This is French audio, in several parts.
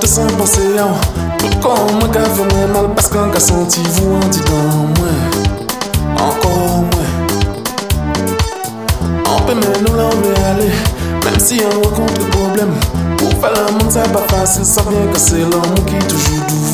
te sens penser en Pourquoi moi qu'a fait mal? Parce qu'un gars senti vous en dit moi. Encore moins On peut même nous veut aller. Même si on rencontre des problèmes Pour faire monde c'est pas facile. Ça vient que c'est l'homme qui toujours devant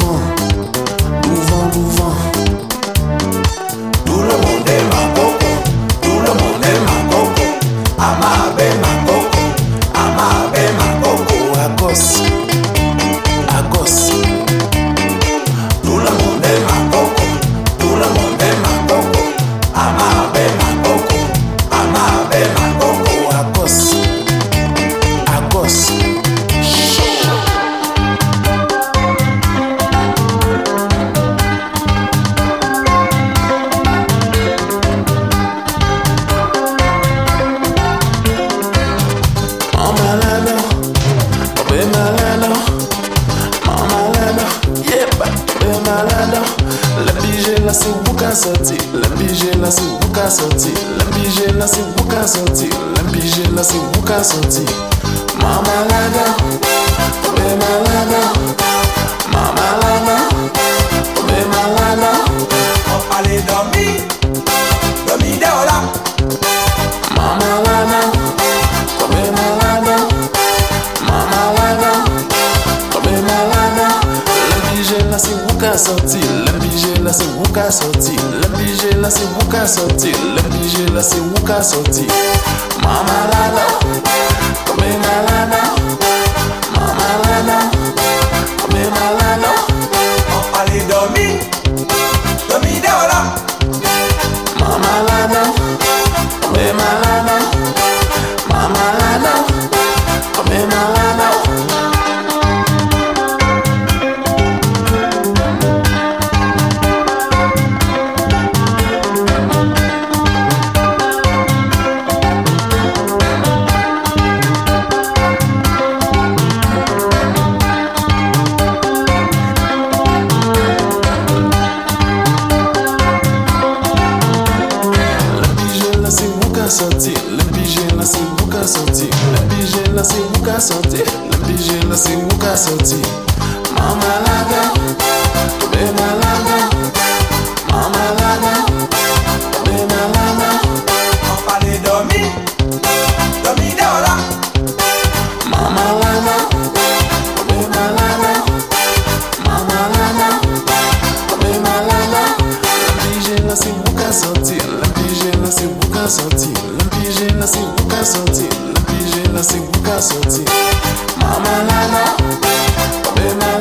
sorti, la bige là c'est vous qui sorti, la bige là ka soti Lèm bije la se wou ka soti Lèm bije la se wou ka soti Lèm bije la se wou ka soti Mama lana Kome malana Mama lana pije la se wou ka soti La pije la se wou ka soti La pije la se wou ka soti Mama la gaw pije la se wou ka soti La pije la se wou ka soti Mama la la Bebe